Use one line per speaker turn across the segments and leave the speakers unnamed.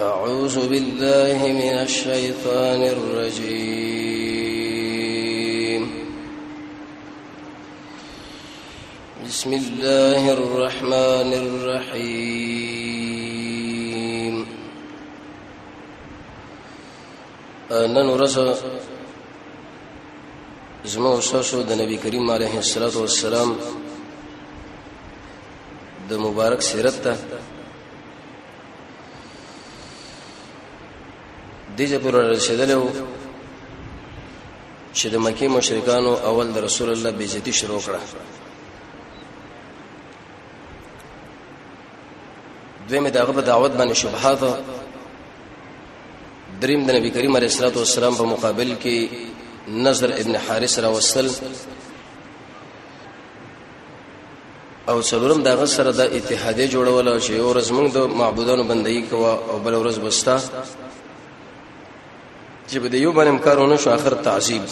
أعوذ بالله من الشيطان الرجيم بسم الله الرحمن الرحيم أنا نرسل زما استاسو د نبی کریم علیه الصلاۃ والسلام د مبارک سیرت ته دیجه پر رسیدلو چې د مکی مشرکانو اول د رسول الله بیزتی شروع کړه دویمه دغه په دعوت باندې شبهات دریم د نبی کریم علیه الصلاه والسلام په مقابل کې نظر ابن حارث را وصل او څلورم دغه سره د اتحادې جوړول چې یو ورځ موږ د معبودانو بندگی کوو او بل ورځ بستا چې به د یو باندې کارونه شو اخر تعذيب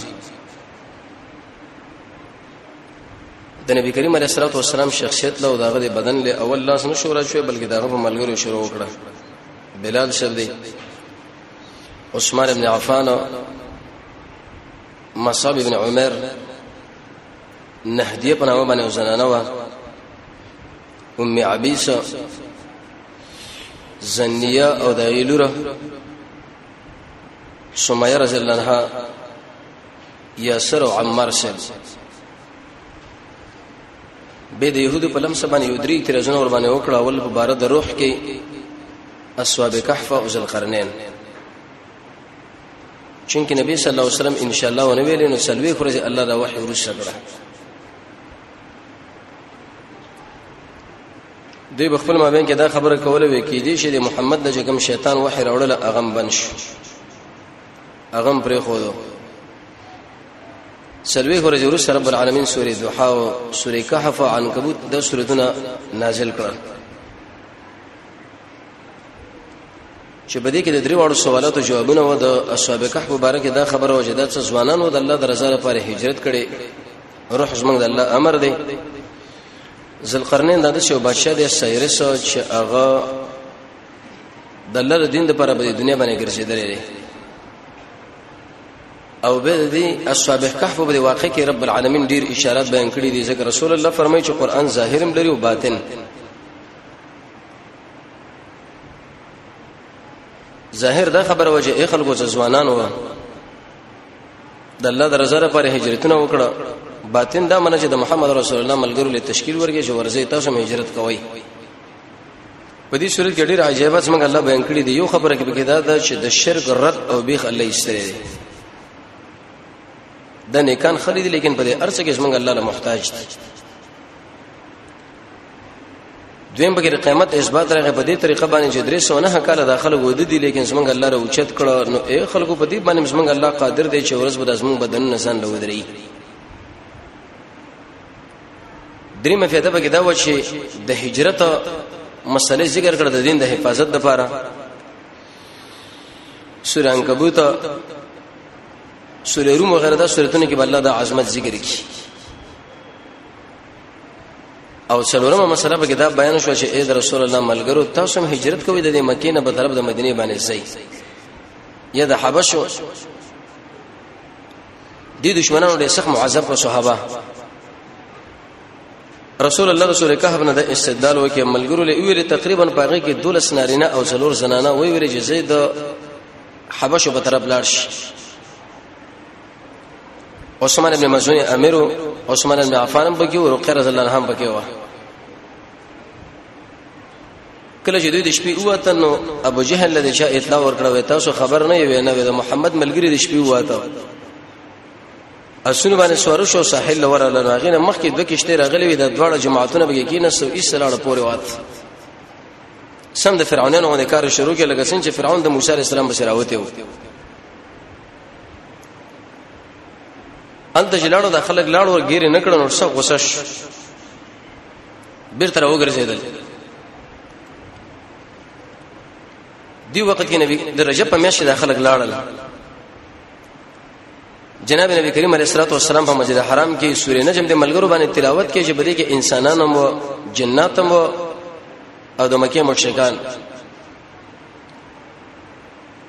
د نبی کریم علیه الصلاه والسلام شخصیت له دغه د بدن له اول لاس نه شو راځي بلکې دغه په ملګرو شروع وکړه بلال شر دی عثمان ابن عفان مصعب ابن عمر نهدیه په نامه باندې زنانه و ام عبیسه زنیه او د ایلوره سمیه رضی الله عنها یاسر او عمار سره به د يهودو په لمس باندې یو درې ترځنه ور باندې وکړه اول په بار د روح کې اسواب کهف او ذل قرنین چونکه نبی صلی الله علیه وسلم ان شاء الله ونه ویل نو سلوي خو الله دا وحي ورسره کړه دوی بخپل مابین کې دا خبره کوله وی کې دي چې د محمد د جګم شیطان وحي راوړل اغم بنش اغم پرې خو دو سلوي خو رجور رب العالمین سورې دوحا او سورې کهف او عنکبوت د سورتونه نازل کړل چې بده کې د درې واړو سوالاتو جوابونه و د اصحاب کهف مبارک دا خبره و چې دا څه ځوانانو د الله د رضا لپاره هجرت کړي روح زمنګ د الله امر دی ذلقرنین دا چې بادشاہ د سایرس چې هغه د الله د دین لپاره په دنیا باندې ګرځیدل لري او به دې اصحاب کهف په واقع کې رب العالمین ډیر اشارات بیان کړي دي ځکه رسول الله فرمایي چې قران ظاهرم لري او باطن ظاهر دا خبره وجه ای خلکو ځوانان و د الله درزره پر هجرتونه وکړه باطن دا منه چې د محمد رسول الله ملګرو له تشکیل ورګي چې ورزه تاسو مې هجرت کوي په دې صورت کې ډېر عجیب څنګه الله بیان کړی دی یو خبره کې به دا ده چې د شرک رد او بیخ الله ایستره دی د نیکان خرید لیکن په دې ارڅ کې څنګه الله له محتاج دی دویم بګر قیامت اثبات راغی په دې طریقه باندې چې درې سو نه کاله داخله ود دي لیکن زمونږ الله را اوچت کړه نو اے خلکو په دې باندې زمونږ الله قادر دی چې ورځ به زمونږ بدن نه ځان لودري درې مفیده بګر دا و چې د هجرت مسلې ذکر کړ د دین د حفاظت لپاره سورہ عنکبوت سورہ روم وغیرہ دا سورتونه کې بل الله د عظمت ذکر کی او څلورمه مسله به دا بیان شو چې اې د رسول الله ملګرو تاسو هم هجرت کوئ د مکې نه په طرف د مدینه باندې ځئ یا د حبشو د دشمنانو ډېر سخت معذب او صحابه رسول الله رسول کهب نه د استدلال وکي ملګرو له ویل تقریبا پاغه کې دولس نارینه او څلور زنانه وی ویل چې زید حبشو په طرف لاړ شي عثمان ابن مزون امیر عثمان ابن عفان هم بګي او رقیه رضی الله عنها هم بګي و کله چې دوی د شپې وته نو ابو جهل له شاه اطلاع ورکړه وې تاسو خبر نه وي نه د محمد ملګری د شپې وته اسونه باندې سوار شو ساحل لور له راغینه مخکې دوه کشته راغلي وي د دواړه جماعتونه بګي کې نه سو ایسلاړه پورې وات سم د فرعونانو باندې کار شروع کړي لکه څنګه چې فرعون د موسی عليه السلام بسراوته و انت چې لاړو د خلک لاړو غیر نه کړن ورسه غوسه شو بیرته راوګرځیدل دی وخت کې نبی د رجب په میاشت د خلک لاړل جناب نبی کریم علیه الصلاه والسلام په مسجد حرام کې سورې نجم د ملګرو باندې تلاوت کې چې بده کې انسانانو مو جناتو مو او د مکه مشرکان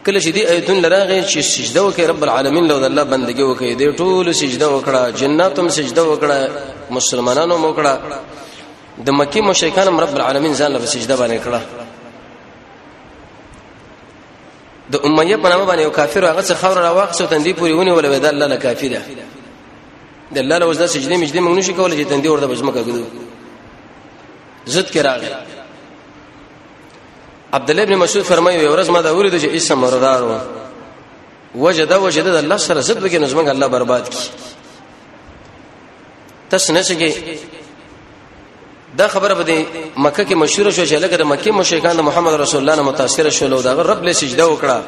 کله چې دې ایتون لراغې چې سجده وکړي رب العالمین له الله بندګي وکړي دې ټول سجده وکړه جناتم سجده وکړه مسلمانانو وکړه د مکی مشرکان رب العالمین ځان له سجده باندې کړه د امیه په نامه باندې یو کافر هغه څه خبر راوښو تندې پوری ونی ولوي د الله له کافی ده د الله له وزدا سجده مجده موږ نشو کولای چې تندې ورته بزمکه ګدو زت کې راغی عبد الله ابن مسعود فرمایي یو ورځ ما دا ورته چې اسم مردار و وجد وجد الله سره زد وکي نظم الله برباد کی تس نه شګي دا خبره به مکه کې مشهور شو چې لکه د مکه مشرکان د محمد رسول الله نه متاثر شول او دا رب له سجده وکړه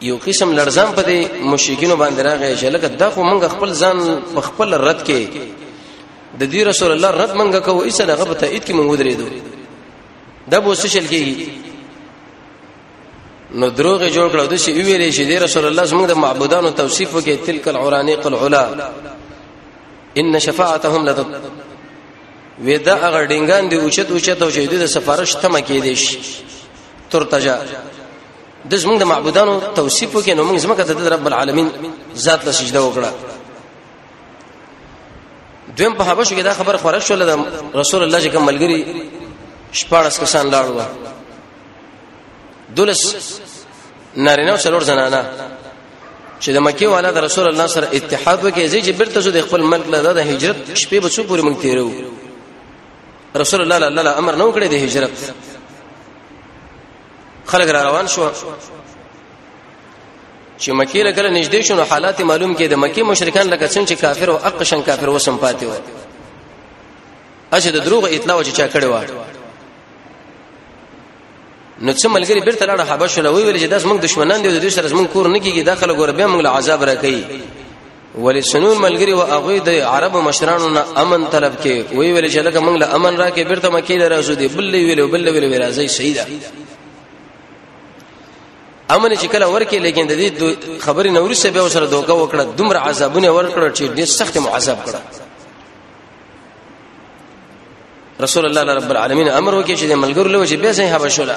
یو قسم لړزان په دې مشرکینو باندې راغی چې لکه دا خو موږ خپل ځان په خپل رد کې د دې رسول الله رد منګه کوو ایسه دغه په تایید کې مونږ درېدو دا به څه شل کېږي نو دروغ جوړ کړو د شي ویلې شي د رسول الله زموږ د معبودانو توصیف وکي تلک العرانیق العلا ان شفاعتهم لد ودا هغه ډنګان دی اوچت اوچت او شهید د سفارش تم کې دي شي ترتجا د زموږ د معبودانو توصیف وکي نو موږ زموږ ته د رب العالمین ذات له سجده وکړه دویم په حبشو کې دا خبر خبره شول د رسول الله چې کوم ملګری شپارس کسان لاړ و دولس نارینه او څلور زنانه چې د مکی والا د رسول الله سره اتحاد وکړي زی چې برته زو د خپل ملک له د هجرت شپې به څو پورې مونږ تیرو رسول الله الله له امر نو کړی د هجرت خلک را روان شو چې مکی له کله نږدې شو نو حالات معلوم کې د مکی مشرکان لکه څنګه چې کافر او اق شن کافر وسم پاتې و اشه د دروغ اطلاع چې چا کړی و نو څه ملګری بیرته لاړه حبش له ویل چې داس موږ دشمنان دي د دوی سره موږ کور نه کیږي داخله ګور به موږ عذاب راکړي ولې سنون ملګری او هغه د عربو مشرانو نه امن طلب کې وی ویل چې لکه موږ له امن راکې بیرته مکه لرازو دي بل ویل بل ویل راځي سیدا امن چې کله ورکه لیکن د دې خبرې نوري سه به سره دوکه وکړه دومره عذابونه ورکړه چې ډېر سخت معذب کړه رسول الله رب العالمین امر وکړي چې ملګرو له وجه به سه حبشو لا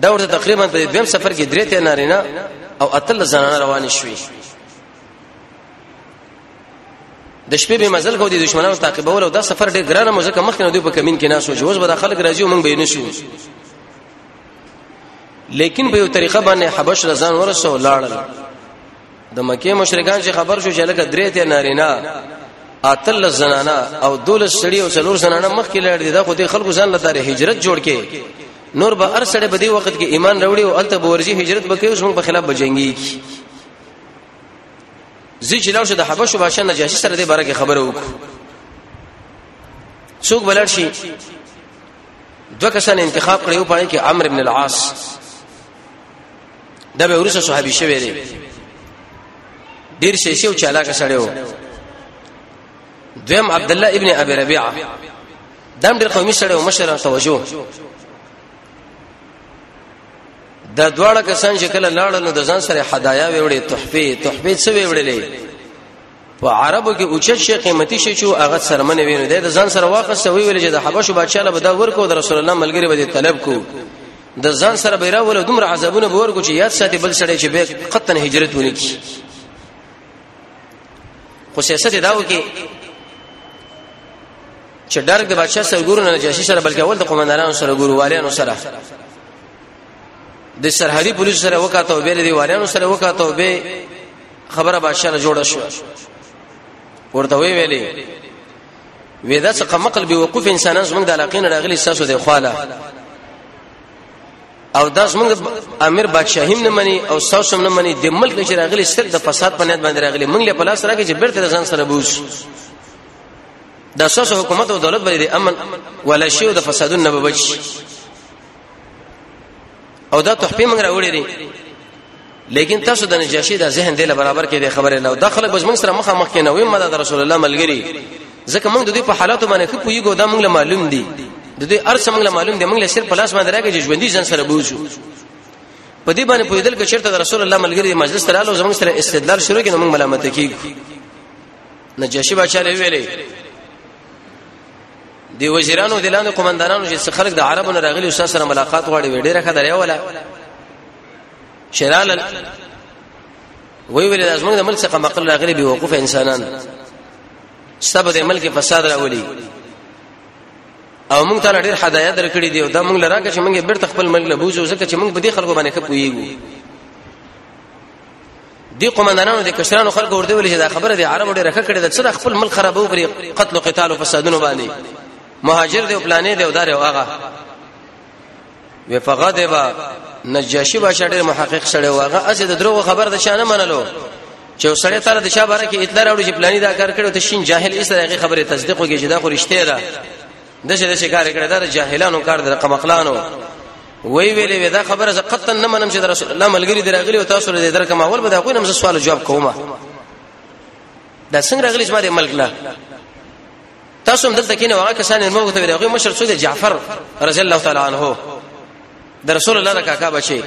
دا ورته تقریبا په دیم سفر کې درې ته نارینا او اتل زنانه روان شوي د شپې به مزل کو دي دشمنانو تعقیبول او دا سفر ډېر ګرانه مزه کمخ نه دوی په کمین کې ناسو جوز به د خلک راځي مونږ به نه شو لیکن په یو طریقه باندې حبش رضان ورسو لاړل د مکه مشرکان چې خبر شو چې لکه درې ته نارینا اتل زنانا او دول سړی او څلور زنانا مخ کې لړ دي دا خو دې خلکو ځان لته هجرت جوړ کې نور به هر سړی په دې وخت کې ایمان راوړي او الته به ورځي هجرت وکړي او څنګه په خلاف بجنګي زی چې لاړ شو د حبشو بادشاہ نجاشي سره دې باره کې خبره وکړو څوک بلل شي دو کسان انتخاب کړیو پای کې عمرو ابن العاص دا به ورسره صحابي شوی دی ډیر شي شو چالاک سره و دویم عبد الله ابن ابي ربيعه دم ډیر قومي سره و مشره توجه دا دواړه کسان چې کله لاړل نو د ځان سره هدايا ویوړې تحفه تحفه څه ویوړلې په عربو کې اوچت شي قیمتي شي چې هغه سرمنه ویني د ځان سره واخصه وی ویل چې د حبشو بادشاہ له بده ورکو د رسول الله ملګری به طلب کو د ځان سره به راول دومره عذابونه به ورکو چې یاد ساتي بل سړی چې به قطن هجرت ونی کی خو سیاست دا و کې چې ډارک د بادشاہ سره ګورو نه جاشي سره بلکې اول د قومندانانو سره ګورو والانو سره د سرحدي پولیس سره وکاته به لري والیانو سره وکاته به خبره بادشاہ جوړه شو ورته وی ویلې ودا څخه مقل به وقوف انسانان زمونږ د علاقې نه راغلي ساسو د خواله او دا زمونږ امیر بادشاہیم نه مني او ساسو نه مني د ملک نه راغلي سر د فساد په نیت باندې راغلي مونږ له پلاس راکې چې بیرته ځان سره بوز د ساسو حکومت او دولت باندې امن ولا شی او د فسادونو نه بچ او دا تحفه موږ راوړې دي لیکن تاسو د نجاشي د ذهن دی برابر کې د خبره نه د خلک بس موږ سره مخه مخ کې نه وي مدد رسول الله ملګری ځکه موږ د دې په حالاتو باندې خو پویګو دا موږ معلوم دي د دې ارڅ موږ معلوم دي موږ له شر په لاس باندې راګي ژوندۍ ځن سره بوزو په دې باندې پویدل کې چیرته رسول الله ملګری مجلس ته لاله زموږ سره استدلال شروع کړي موږ ملامت کیږو نجاشي بچاله ویلې دی وزیرانو د لاندې قومندانانو چې خلک د عربو نه راغلي استاد سره ملاقات غواړي وې ډیره خدای ولا شرال وی ویل لازم د ملک څخه مقل راغلي به وقوف انسانان سبب د ملک فساد راولي او موږ ته ډېر هدايت درکړي دي او دا موږ لراکه چې موږ بیرته خپل ملک له بوزو ځکه چې موږ په دې خلکو باندې خپويږو دی قومندانانو د کشرانو خلکو ورته ویل چې دا خبره د عربو ډیره کړې ده چې خپل ملک خرابو کړي قتل او قتال او فسادونه باندې مهاجر دی او پلانې دی او دار او هغه وی فغضب نجاشی بادشاہ ډیر محقق سره واغه اسه د دروغ خبر د شانه منلو چې سړی تر د شابه کې اطلاع راوړي چې پلاني دا کار کړو ته شین جاهل ایسره هغه خبره تصدیق وکړي چې دا خو رښتیا ده دشه دشه کار کړی دا جاهلانو کار د رقم اخلانو وی ویلې وی دا خبره ز قطن نه منم چې در رسول الله ملګری دراغلی او تاسو له درکم اول به دا خو نم سوال جواب کومه دا څنګه راغلی چې ما دې ملک لا تاسو هم دلته کینه واقع کسان مو ته ویلې مشر سود جعفر رضی الله تعالی عنہ د رسول الله کاکا بچي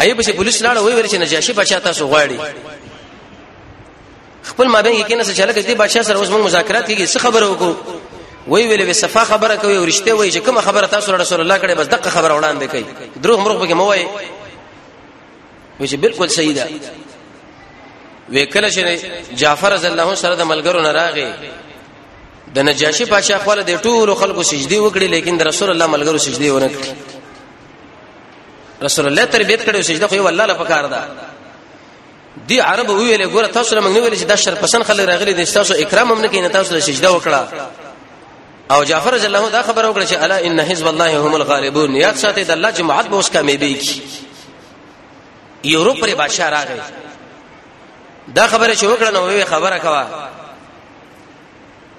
ایوب چې پولیس لاړ وی ویل چې نجاشي بچا تاسو غواړي خپل مابین کې کیناسه چاله کې بادشاہ سره اوس موږ مذاکرات کیږي څه خبره وکړو وی ویلې صفه خبره کوي ورشته وی چې کوم خبره تاسو رسول الله کړي بس دغه خبره وړاندې کوي دروغ مرغ به کې مو وای وی چې بالکل صحیح ده وکله چې جعفر رضی الله سره د ملګرو نه راغی د نجاشي پاشا خپل د ټولو خلکو سجدي وکړي لیکن د رسول الله ملګرو سجدي ونه کړي رسول الله تربيت کړو سجده خو والله لپاره ده دی عرب ویلې ګوره تاسو له موږ نه ویل چې دا شر پسند خلک راغلي دي تاسو اکرام هم نه کین تاسو له سجده وکړه او جعفر رضی الله دا خبر وکړه چې الا ان حزب الله هم الغالبون یاد ساتي د الله جماعت به اوس کامیابی کی یورپ پر بادشاہ راغی دا خبره چې وکړه نو وی خبره کوا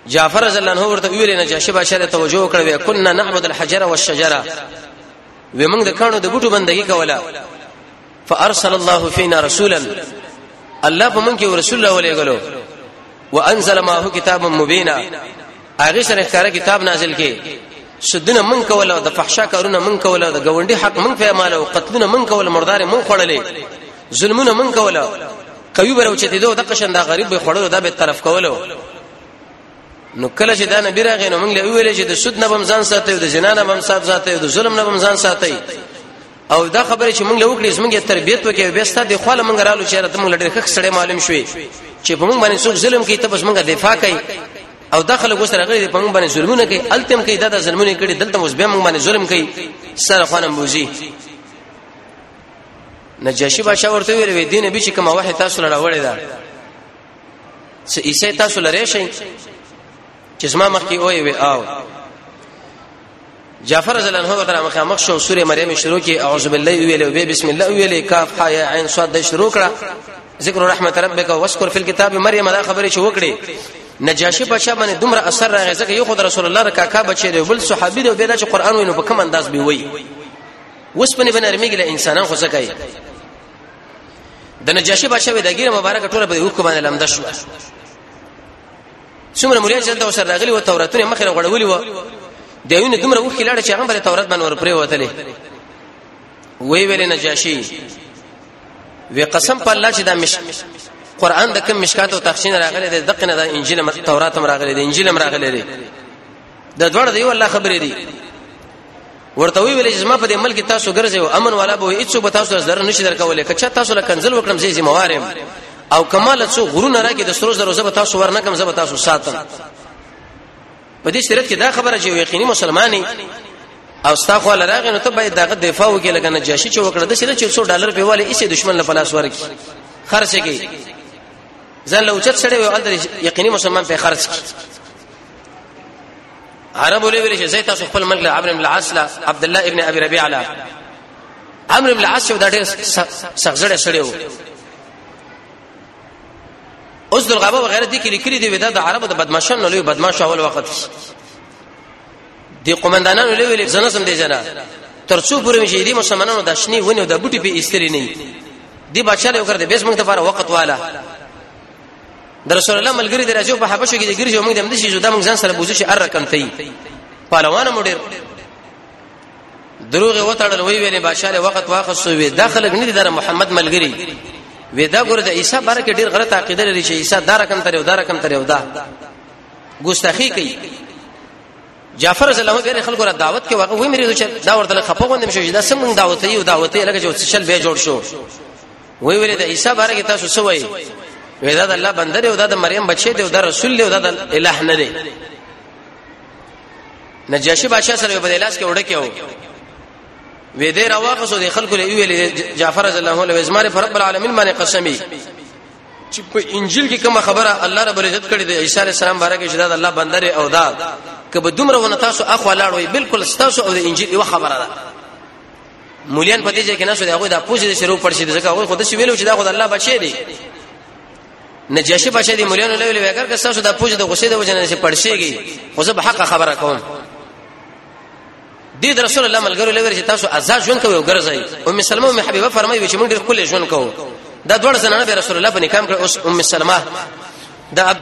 جعفر رضی الله عنه ورته ویل نه جاشه بادشاہ ته توجه وکړه وی کنا نعبد الحجر والشجره وی موږ د کانو د بوټو بندگی کوله فارسل الله فينا رسولا الله په مونږ کې رسول الله ولېګلو وانزل معه کتابا مبینا هغه سره ښکارا کتاب نازل کې سدنه من کوله او د فحشا کارونه من کوله او د گاونډي حق من پیماله او قتلونه من کوله مردار من خړلې ظلمونه من کوله قوی برو چې دو د قشن دا غریب به خړلو دا به طرف کوله نو کله چې دا نبی راغی نو موږ له ویل چې د سود نه بم ځان ساتي او د جنا نه بم سات ساتي او د ظلم نه بم ځان ساتي او دا خبره چې موږ له وکړې زموږ تربيت وکړي او بيستا د خپل موږ رالو چې راته موږ لړ خخ سړې معلوم شوي چې په موږ باندې څوک ظلم کوي ته بس موږ دفاع کوي او داخله کو سره غړي په موږ باندې ظلمونه کوي التم کوي دا د ظلمونه کوي دلته اوس به موږ باندې ظلم کوي سره خانم بوزي نجاشي بادشاہ ورته ویل وی دین به چې کومه وحی تاسو لره وړی دا چې عیسی تاسو لره شي چې زما مخ کې اوې وی آو جعفر رضی الله عنه ورته مخامخ شو سوره مریم شروع کی اعوذ بالله ویلو به بسم الله ویلې کاف ها یا عین صاد شروع کړه ذکر رحمت ربک واشکر فی الكتاب مریم دا خبره شو وکړي نجاشی بچا باندې دومره اثر راغی ځکه یو خدای رسول الله رکاکا بچی دی بل صحابي دی به دا چې قران وینو په کوم انداز به وی وس په بن ارمیګل انسانان خو زکای د نجاشی بچا وی د ګیر مبارک ټوله په یو کومه لمده شو څومره مولیا چې دا سره راغلی و توراتونه مخې غړولې و د یوینه دومره وخت لاړ چې هغه بل تورات باندې ور پرې وتلې وی ویل نجاشي وی قسم په الله چې دا مش قران د کوم مشکات او تخشین راغلی د دقنه د انجیل تورات هم راغلی د انجیل هم راغلی د دوړ دی والله خبرې دي ورته وی ویل چې ما په دې ملک تاسو ګرځیو امن والا به هیڅ به تاسو زر نشي درکولې که چا تاسو له کنزل وکړم زی زی موارم او کمال څو غرونه راکې د سرو زرو زب تاسو ورنکم زب تاسو ساتم په دې شرط کې دا خبره چې یقیني مسلمانې او ستا خو لراغې نو ته باید دغه دفاع وکړې لکه نه جاشي چې وکړه د شرط چې 100 ډالر په والي ایسه دشمن له پلاس ورکی خرڅ کی ځان له اوچت سره یو اندر یقیني مسلمان په خرڅ کی عرب ولې ویل شي زه تاسو خپل ملګری عمرو بن العاص لا عبد الله ابن ابي ربيعه لا عمرو بن العاص یو ډېر سخزړې سړی و اوس دلغابه وغیرہ دي کې لیکلي دی ودا د عربو د بدمعشن نه لوی بدمعش اول وخت دی قومندانانو لوی ویل زنه سم دی جنا ترڅو پورې مشي دي مسلمانانو د شنی ونه د بوټي په استری نه دی بادشاہ یو کړ دې بیس موږ ته فار وخت والا د رسول الله ملګری د راځو په حبشو کې د ګرځي موږ د مدشي زو د موږ ځان سره بوزو شي ار رقم تي پهلوان مو ډیر دروغ وتړل وی ویلې بادشاہ له وخت واخصو وی داخله غنی د محمد ملګری وی دا ګور د عیسی بار کې ډیر غلط عقیده لري چې عیسی دا رقم تر یو دا رقم تر یو دا ګستاخی کوي جعفر رضی الله عنه خلکو را دعوت کې واغ وی مری دا ورته خپه غوندم شو دا سم دعوت یو دعوت لکه چې شل به جوړ شو وی ویل د عیسی باره کې تاسو څه وایي وی دا د الله بندر او دا د مریم بچی دی او دا رسول دی او دا د الٰه نه دی نجاشي بادشاہ سره په لاس کې وړه کې و وې دې راوخصو د خلکو له ویل جعفر رضی الله عنه زماره پر رب العالمین باندې قسمی چې په انجیل کې کوم خبره الله رب العزت کړی دی عیسی علی السلام باره کې شداد الله بندر او دا کبه دومره ونه تاسو اخو لاړوي بالکل تاسو او د انجیل یو خبره ده مولیان په دې ځای کې نه شو دا غوې د پوزې د شروع پر شي ځکه غوې خود شي ویلو چې دا خود الله بچي دی نجاشي بچي دی مولیان له ویلو وکړ که تاسو د پوزې د غصې د وجنه شي پړشيږي خو زه به حق خبره کوم دې رسول الله ملګرو لور چې تاسو آزاد ژوند کوي او ګرځي ام سلمہ ام حبیبه فرمایي چې موږ ډېر خپل ژوند کوو دا دوړ زنانه به رسول الله په نکام کړ اوس ام سلمہ دا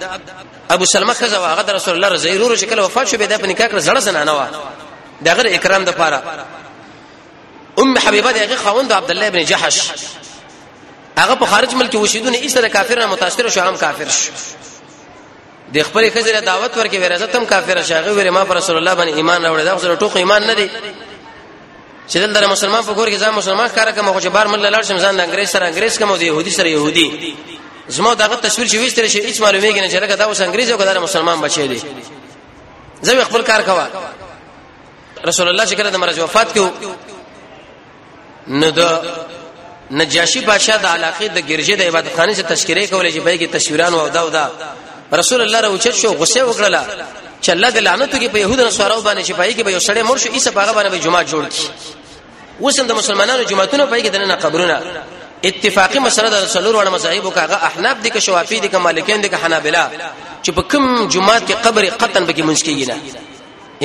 ابو سلمہ خزه هغه رسول الله رضی الله عنه چې کله وفات شو به د په نکاح کړ زړه زنانه و دغه اکرام د پاره ام حبيبه دغه خوند عبد الله ابن جحش هغه په خارج ملک وشیدونه ایسته د کافرانو متاثر شو هم کافر شو د خپل خزر دعوت ورکې ورزت هم کافر شاغه ور ما پر رسول الله باندې ایمان راوړل دا خو ټوخ ایمان نه دی چې دل در مسلمان په کور کې ځان مسلمان کار کوم خو چې بار مل لاړ شم ځان د انګريز سره انګريز کوم دی يهودي سره يهودي زما دغه تصویر چې وستره شي هیڅ معلومیږي نه چې لکه دا اوس انګريز او دا مسلمان بچی دی زه خپل کار کوا رسول الله چې کله د مرز وفات کیو نو د نجاشی بادشاہ د علاقې د ګرجې د عبادت خانه څخه تشکیره کولې چې بهګي تشویران او دا او دا رسول الله راوچت شو غصه وکړه چې الله د لعنت کې په يهودو سره باندې چې پای کې به یو سړی مرشد عیسی پاغه باندې جمعه جوړ کی اوس هم د مسلمانانو جماعتونو په کې د نه قبرونه اتفاقی مسله د څلور وړ مذاهب کاغه احناف دي که شوافی دي که مالکین دي که حنابلہ چې په کوم جماعت کې قبر قطعا به کې منځ کېږي نه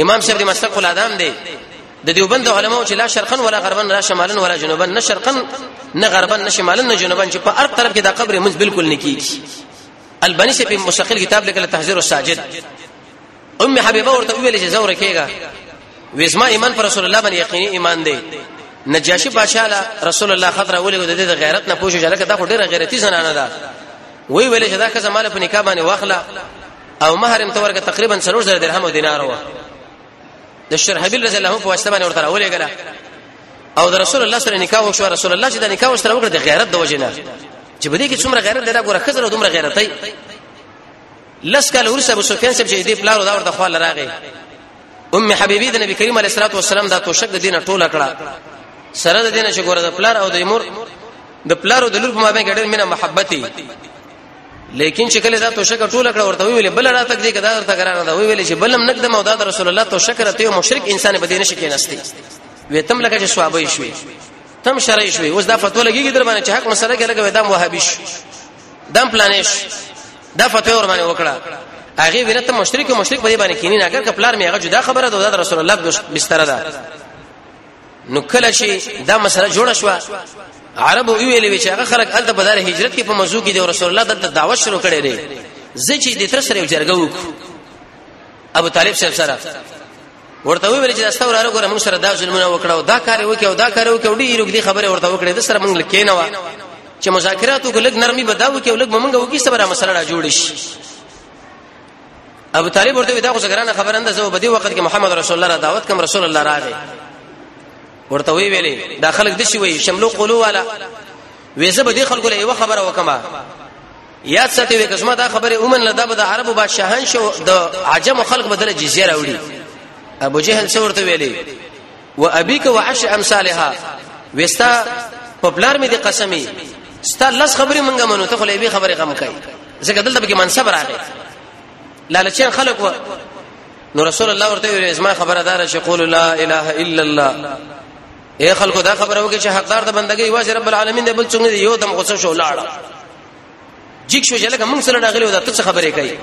امام صاحب د مستقل ادم دی د دیوبند علماء چې لا شرقن ولا غربن لا شمالن ولا جنوبن نه شرقن نه غربن نه شمالن نه جنوبن چې په هر طرف کې دا قبر منځ بالکل نه کېږي البانی سے په مستقل کتاب لیکل تحذير الساجد ام حبيبه ورته ویل چې زور کېګا وېزما ایمان پر رسول الله باندې یقیني ایمان دی نجاشي بادشاہ له رسول الله خطر ولې د دې غیرت نه پوښتنه لکه دا خو ډیره غیرتی زنانه ده وی ویل چې دا که زماله په نکاح باندې واخله او مہر هم تورګه تقریبا 3000 درهم او دینار و د شرحبیل رضی الله عنه په واسطه باندې ورته راولې غلا او د رسول الله سره نکاح وشو رسول الله چې د نکاح وشو وکړه د غیرت د وجنه چې بده کې څومره غیرت لري ګوره خزر او دومره غیرت دی لس کال ورسره ابو سفیان صاحب چې دې پلار دا ورته خو لراغه ام حبیبی د نبی کریم علیه الصلاه والسلام دا توشک د دینه ټوله کړه سره د دینه چې ګوره د پلار او د مور د پلار او د لور په مابین کې ډېر مینه محبتي لیکن چې کله دا توشک ټوله کړه ورته ویل بل را تک دې کدا ورته ګرانه دا ویل چې بلم نقدم او دا رسول الله توشک راته یو مشرک انسان به دینه شکې نستی وې تم لکه چې ثوابې شوي تم شرعي شوي اوس دا فتوا لګيږي در باندې چې حق مسله کې لګوي دا وهابي شي دم پلانش دا فتوی ور باندې وکړه هغه ویل ته مشرک او مشرک په دې باندې کینی نه اگر کپلار می هغه جدا خبره ده د رسول الله بستر ده نو کله چې دا مسله جوړه شو عربو ویلې چې هغه خلک الته په دار هجرت کې په موضوع کې د رسول الله دلته دعوت شروع کړي دي زه چې د تر سره یو جرګه وکړم ابو طالب صاحب سره ورته ویل چې تاسو وراره ګوره موږ سره دا ظلمونه وکړو دا کار وکي او دا کار وکي او ډیر وګړي خبره ورته وکړي د سره موږ لکینه وا چې مذاکرات وکړل نرمي بداو کې ولګ موږ وګي سره مسله را جوړ شي ابو طالب ورته دا خو څنګه خبر انده زه په دې وخت کې محمد رسول الله را دعوت کوم رسول الله راغی ورته وی ویلې دا خلک د شي وی شملو قلو والا وې زه به دې خلکو له یو خبره وکما یاد ساتي وي کسمه دا خبره اومن لدا به د عربو بادشاهان شو د عجم خلق بدل جزیه راوړي ابو جهل څورته ویلي و ابيك وعش امثالها وستا په بلار مې دي قسمي ستا لس خبرې مونږه منو ته خو لې به خبرې غم کوي ځکه دلته به منصب راغی لالچین خلق و نو رسول الله ورته ویل اسما خبره دار چې قول لا اله الا الله اے خلکو دا خبره وکړي چې حقدار د بندګۍ واجب رب العالمین دی بل څنګه یو دم غوسه شو لاړه جګ شو چې لکه موږ سره راغلی و دا ته څه خبرې کوي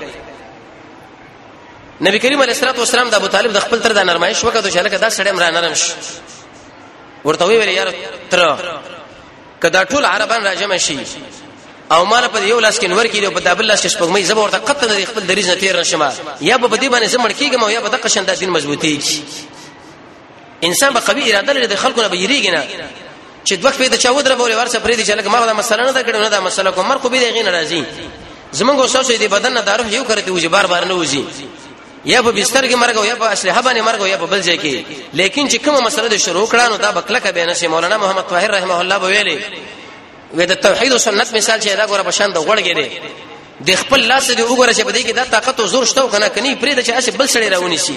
نبی کریم علیه الصلاه والسلام د ابو طالب د خپل تر د نرمایش وکړو چې لکه دا سړی مرا نرم شي ورته ویل یار تر کدا ټول عربان راجم شي او مال په یو لاس کې نور کړي او په دابل لاس کې شپږمې زبر ورته قطه د خپل دریز نه تیر نشم یا په دې باندې زمړ کیږم او یا په دقه شند دین مضبوطی کی انسان به قوي اراده لري د خلکو نه بېریږي نه چې دوه په دې چا ودره بوله ورسه پرې دي چې لکه ما دا مسله نه درکړم نه دا مسله کوم مرکو به دې غي ناراضي زمونږ اوساسو دې بدن نه دارو یو کرته وځي بار بار نه وځي یا په بستر کې مرګ او یا په اسلحه باندې مرګ او یا په بل ځای کې لیکن چې کومه مسله د شروع کړه نو دا بکله کبه نه سي مولانا محمد طاهر رحمه الله ویلي وې د توحید او سنت مثال چې دا ګوره په شان د غړګې دی د خپل لاس دې وګوره چې په دې کې دا طاقت او زور شته کنه کني پرې د چې اسه بل سړی راونی شي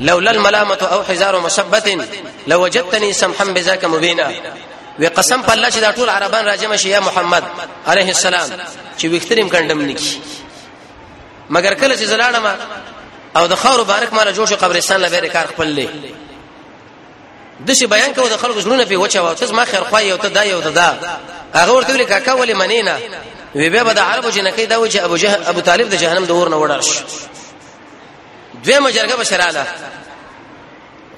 لولا الملامه او حزار مشبت لوجدتني سمحا بذاك مبينا وی قسم په الله چې دا ټول عربان راجم شي یا محمد عليه السلام چې وختریم کندم نکی مګر کله چې زلاړم او د خور بارک مال جوړ شو قبرستان لبه کار خپل لې د شي بیان کوو د خلکو ژوند په وچه واو تاسو ما خیر خو یو ته دا یو ته دا هغه ورته ویل کاکا ولې منینا وی به د عربو جنکې دا و چې ابو جه ابو طالب د جهنم د اور نه وړل شي دویمه جرګه بشراله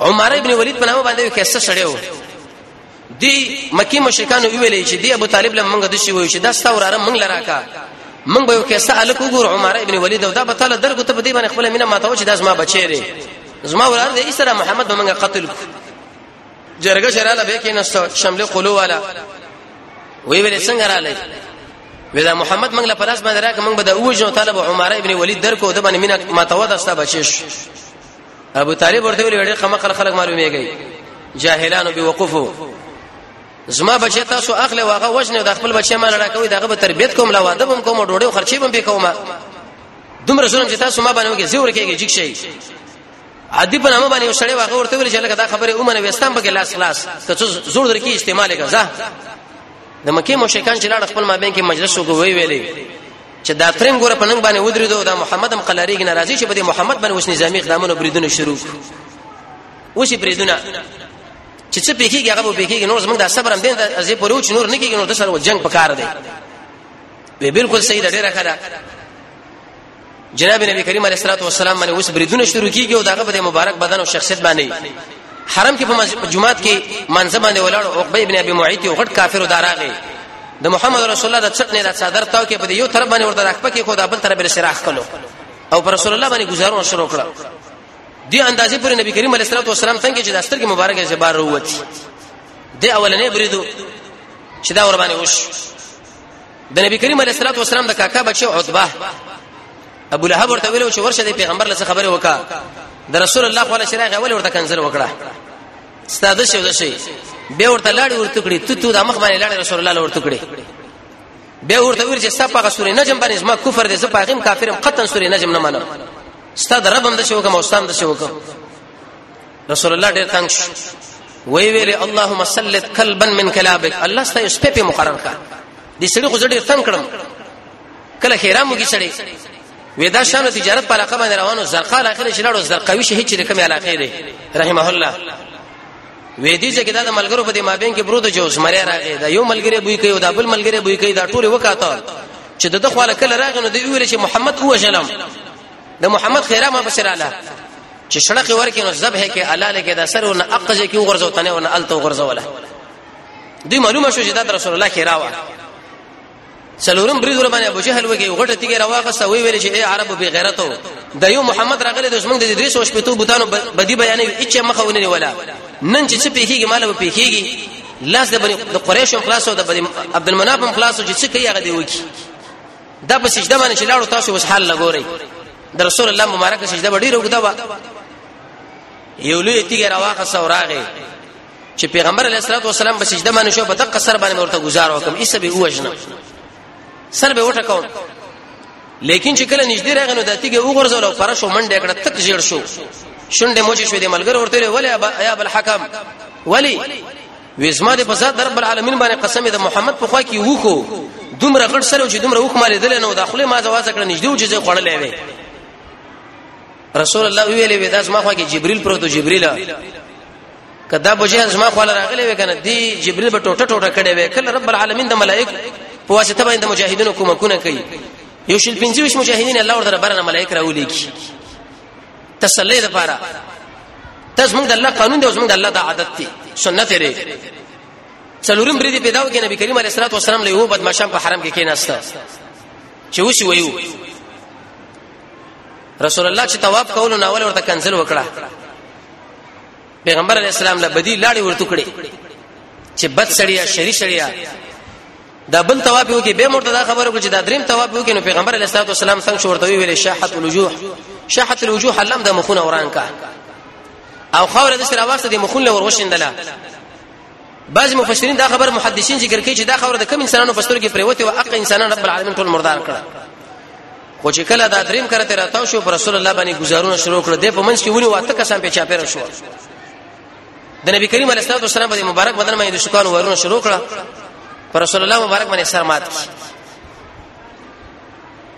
عمر ابن ولید په نامه باندې کیسه شړیو دی مکی مشرکان ویلې چې دی ابو طالب لم منګه د شی وی چې دا ستا وراره منګ لراکا منګ به یو کیسه الک وګور عمر ابن ولید او دا په تعالی درګو ته دی باندې خپل مینه ماته و چې دا زما بچی دی زما وراره دی اسره محمد منګه قتل جرګه شراله به کې نشته شمله قلو والا وی ویلې څنګه را لای ودا محمد موږ له پلاس باندې راک موږ به د اوجو طالب عمر ابن ولید درکو د باندې مینه ما ته ودا ستا بچیش ابو طالب ورته ویل ډېر خمقل خلک معلومیږي جاهلانو به وقفو زما بچی تاسو اخلي واغه وجنه د خپل بچی مال راکوي دغه به تربيت کوم لا واده بم کوم ډوډۍ خرچي بم به کوم دومره ظلم چې تاسو ما باندې وکي زور کېږي جګ شي عادي په نامه باندې وسړې واغه ورته ویل چې لکه دا خبره اومنه وستان به لاس خلاص که څه زور درکې استعمال کړه د مکه مشکان چې لاړ خپل مابین کې مجلس وکړ وی ویلې چې دا ترنګ ګره پننګ باندې ودرېدو دا محمد هم قلاری کې ناراضي چې بده محمد باندې وسنی زمي اقدامونه بریدونه شروع وشي بریدونه چې څه پیکيږي هغه به پیکيږي نور زمونږ د صبر هم دین د ازي پروچ نور نه کیږي نور د سره جنگ پکار دی به بالکل صحیح ده ډیره ښه ده جناب نبی کریم علیه الصلاه والسلام باندې اوس بریدونه شروع کیږي او داغه په مبارک بدن او شخصیت باندې حرم کې په جمعات کې منځ باندې ولاړ عقبه ابن ابي معيط یو غټ کافر داراغه د محمد رسول الله د څټنې د صدر تاو کې په یو طرف باندې ورته راخ پکې خو د بل طرف بل سراخ کلو او پر رسول الله باندې گزارونه شروع کړه دی اندازې پر نبی کریم علیه الصلاه والسلام څنګه چې د استر کې مبارکه زبار وروتي د اولنې بریدو چې دا ور باندې وش د نبی کریم علیه الصلاه والسلام د کاکا بچو عتبه ابو لهب ورته ویلو چې ورشه د پیغمبر له خبره وکا د رسول الله صلی الله علیه وسلم ول ورته کنځل وکړه ستاده شو دشي به ورته لاړ ورته کړی تو تو د مخ باندې لاړ رسول الله ورته کړی به ورته ویل چې سپه سورې نجم باندې زما کفر دې زپاغم کافرم قطن سورې نجم نه منم ستاد رب هم د شوکم او ستام د شوکم رسول الله ډېر تنگ شو وی ویل اللهم سلط قلبا من كلابك الله ست یو سپه مقرر کړ دې سړي خو ډېر تنگ کړم کله خیرامو کې سړي ودا شانو تجارت په علاقه باندې روانو زرقال اخر شي لاړو زرقوي شي هیڅ رقم علاقه دی رحمه الله وې دي چې دا د ملګرو په دې مابین کې برود جو زمره راغی دا یو ملګری بوې کوي دا بل ملګری بوې کوي دا ټول وکاته چې د دخواله کله راغی نو دی ویل چې محمد هو شلم د محمد خیره ما بشراله چې شړقې ورکې نو ذبح کې الله لکه دا سر ونه اقزه کې وغرزو تنه ونه الته وغرزوله دوی معلومه شو چې دا رسول الله کې راوه سلورم بریز ور باندې ابو جهل وګي غټه تیګه راوغسته وی ویل چې اے عربو بی غیرتو د یو محمد راغله د زمنګ د دریس او شپتو بوتانو بدی بیانې اچ مخه ونی ولا نن چې څه پیخیږي مال به پیخیږي لاس د بنی د قریش خلاصو د بنی عبد المناف خلاصو چې څه کوي هغه دی وکی دا په سجده باندې چې لاړو تاسو اوس حال لګورئ د رسول الله مبارک سجده وړي روګدا وا یو لوی تیګه راواخه سوراغه چې پیغمبر علیه الصلاه والسلام په سجده باندې شو په دقه سر باندې ورته گزار وکم ایسه به وژنه سر به وټه کوم لیکن چې کله نږدې راغی نو د تیګه وګرځول او فرش ومنډه کړه تک جوړ شو شونډه موچې شو د ملګر ورته ویل ولی یا بل حکم ولی وې زما د بزاد در رب العالمین باندې قسم دې محمد په خوا کې وکړو دومره غټ سره چې دومره وخ مالې دل نه داخله ما زواز کړ نږدې و چې زه خړلې وې رسول الله ویلې وې داس ما خو کې جبريل پروت جبريل کدا بوجه زما خو راغلې وې کنه دی جبريل په ټوټه ټوټه کړې وې کله رب العالمین د ملائک په واسطه باندې مجاهدینو کومه کونه کوي یو شل پنځه مجاهدین الله ورته برنه ملائک راولې کی تسلی لپاره تاسو موږ د الله قانون دی او موږ د الله د عادت دی سنت لري څلورم بریدي پیدا وکړي نبی کریم علیه الصلاه والسلام له یو بدمعشان په حرم کې کېناسته چې وسی ویو رسول الله چې تواب کول نو اول ورته کنسل وکړه پیغمبر علیه السلام له بدی لاړې ورته کړې چې بد سړیا شری سړیا دا بل تواب یو کې به مرتدا خبره کوي چې دا دریم تواب یو کې نو پیغمبر علیه الصلاه والسلام څنګه شورته ویل شاحت الوجوه شاحت الوجوه علم د مخونه اوران کا او خوره د سره واسطه د مخونه ور وشندله بعض مفسرین دا خبر محدثین ذکر کوي چې دا خبره د کم انسانانو فسر کې پریوته او اق انسانان رب العالمین ټول مردار کړه خو چې کله دا دریم کرته راتاو شو پر رسول الله باندې گزارونه شروع کړ د په منځ کې ونی واته کسان په چاپیر شو د نبی کریم علیه الصلاه والسلام په مبارک بدن باندې د شکانو ورونه شروع کړه پر رسول الله مبارک باندې سر مات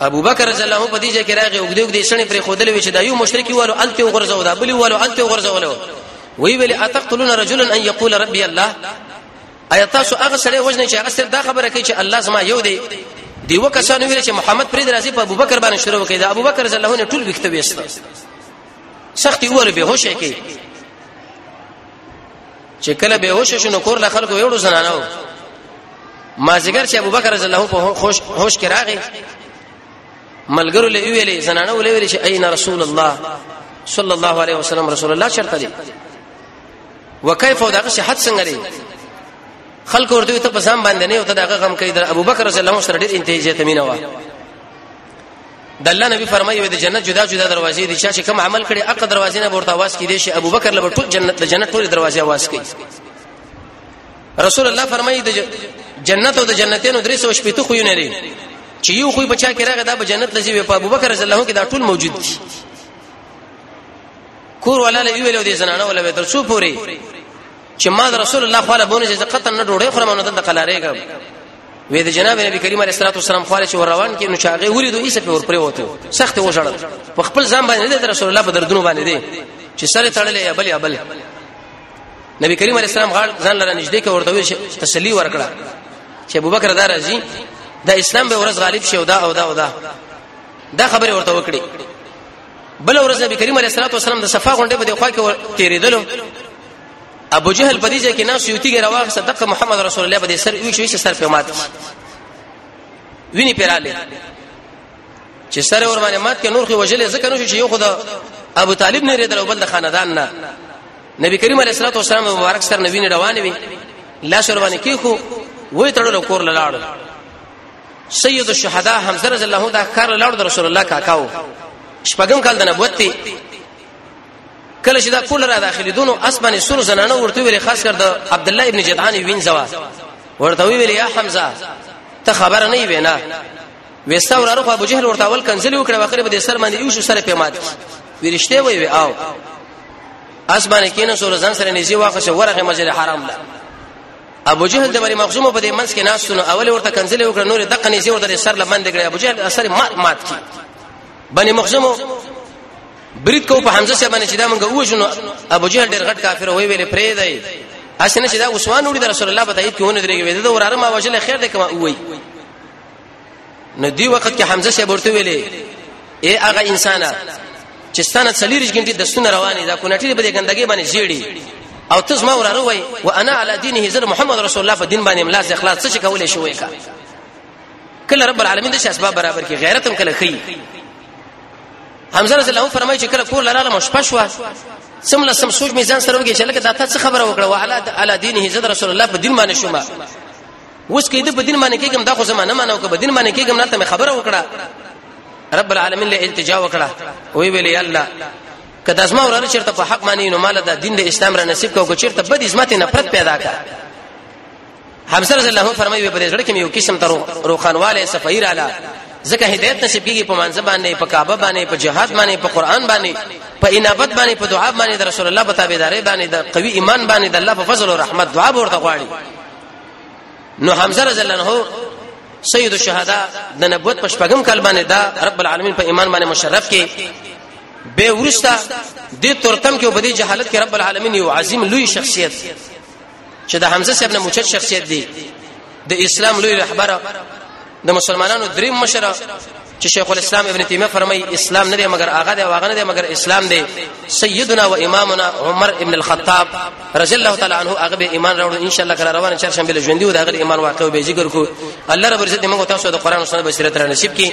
ابو بکر رضی الله په دې ځای کې راغی او دې دې شنه پر خودلې وی چې دا یو مشرکی والو الته وغرزو دا بلی والو الته وغرزولو وی ویل اتقتلون رجلا ان يقول ربي الله ایا تاسو هغه سړی وژنئ چې هغه سره دا خبره کوي چې الله زما یو دی دیو کسانو ویل چې محمد پرې درازي په ابوبکر باندې شروع وکړي دا ابوبکر رضی الله عنه ټول وخت ویسته سختي وره به هوشه کې چې کله به هوشه شنو کور له خلکو یوړو زنانو ما زګر چې ابوبکر رضی الله په خوش هوش کې راغی ملګرو له ویلې زنانه ولې ویلې چې اين رسول الله صلی الله علیه وسلم رسول الله چرته دی وکيف دغه صحت څنګه دی خلک ورته ته په ځان باندې نه او ته دغه غم کوي د ابوبکر رضی الله عنه سره ډېر انتهاجه تمینه و د الله نبی فرمایي د جنت جدا جدا دروازې دي چې کوم عمل کړي اقا دروازې نه ورته आवाज کړي شي ابو بکر له ټول جنت له جنت ټول دروازې आवाज کوي رسول الله فرمایي د جنت او د جنتینو درې سو شپې ته خو نه لري چې یو خو بچا کې راغی دا به جنت لږي په ابو بکر رضی الله کې دا ټول موجود دي کور ولا له ویلو دي زنانه ولا به تر څو پوري چې ما رسول الله خواله بونه چې قطن نه ډوړې خورم نه دلته قلارېګم وې د جناب نبی کریم علیه الصلاه والسلام خواله چې روان کې نو چاغه وري دوی سپه ور پرې وته سخت وژړل په خپل ځان باندې د رسول الله په دردونو باندې دي چې سره تړلې ابل ابل نبی کریم علیه السلام غال ځان لره نږدې کې ورته وی تسلی ورکړه چې ابوبکر دا راځي دا اسلام به ورځ غالب شي او دا او دا او دا دا خبره ورته وکړي بل ورځ نبی کریم علیه الصلاه والسلام د صفا غونډې په خوا کې تیرېدلو ابو جهل په دې ځای کې ناس یو تیګه راوغه صدق محمد رسول الله په دې سر وی شوی چې سر په مات ویني پیراله چې سر ور باندې مات کې نور خو وجلې ځکه نو چې یو خدا ابو طالب نه ریدل بل د خاندان نه نبی کریم علیه الصلاه والسلام مبارک سر نبی نه روان وي لاس ور باندې کې خو وې تړلو کور لاړو سید الشهدا حمزه رضی الله عنه دا کار لړ د رسول الله کاکاو شپږم کال د نبوت دی کله چې دا کول را داخلي دونو اسمانه سور زنانه ورته ویلي خاص کر د عبد الله ابن جدعان وین زوا ورته ویلي یا حمزه ته خبر نه وینا وستا وراره خو ابو جهل ورته اول کنځلې وکړه واخره به سر باندې یو شو سره پیمات ورشته وی وی او اسمانه کینه سور زن سره نږدې واخشه ورغه مسجد حرام ده ابو جهل د بني مخزوم په دې منځ کې ناس نو اول ورته کنځلې وکړه نور دقه نيزي ورته سر لمند کړي ابو جهل اثر مات مات کی بني مخزوم برید کو په حمزه سره باندې چې دا مونږ وښنو ابو جهل ډېر غټ کافر وای ویلې پرې دی اسنه چې دا عثمان وړي د رسول الله په تایید کې ونه درېږي وې دا وراره ما وجل خیر دې کما وای نو دی وخت کې حمزه صاحب ورته ویلې اے هغه انسان چې ستانه څلیرش غنټي د سن روانې دا کونټي به د ګندګي باندې جیړي او ته زما وراره وای و انا علی دین هزر محمد رسول الله په دین باندې املاس اخلاص څه کولای شو وکا کله رب العالمین د اسباب برابر کی غیرت هم کله خي حمزه رضی الله فرمایي چې کله کور لاله مشپه شو سم لسم سوچ میزان سره وګی چې لکه دا ته څه خبره وکړه وعلى على دینه زد رسول الله په دین باندې شوما اوس کې دې په دین باندې کېږم دا خو زمانه مانو کې په دین باندې کېږم نه ته خبره وکړه رب العالمین له التجا وکړه وی ویل یا الله کدا اسما وراره چیرته په حق معنی نو مال دا دین د اسلام را نصیب کو چیرته بد عزت نفرت پیدا کا حمزه رضی الله فرمایي په دې سره کې یو قسم تر روخانواله صفیر اعلی ځکه هدایت نصیب کیږي په منځ باندې په کعبه باندې په جهاد باندې په قران باندې په انابت باندې په دعا باندې د رسول الله په تابعداري باندې د قوي ایمان باندې د الله په فضل او رحمت دعا ورته غواړي نو حمزه رضی الله عنه سید الشهدا د نبوت په شپږم کال باندې دا رب العالمین په ایمان باندې مشرف کې به ورستا د ترتم کې وبدي جهالت کې رب العالمین یو عظیم لوی شخصیت چې د حمزه صاحب نه موچت شخصیت دی د اسلام لوی رهبر د مسلمانانو دریم مشر چې شیخ الاسلام ابن تیمیه فرمای اسلام نه دی مګر هغه دی هغه نه دی مګر اسلام دی سیدنا و امامنا عمر ابن الخطاب رضی الله تعالی عنه هغه به ایمان راوړو ان شاء الله کله روان چهارشنبه له ژوندۍ او د هغه ایمان واقع به ذکر کو الله رب عزت موږ تاسو د قران او سنت بصیرت را نصیب کړي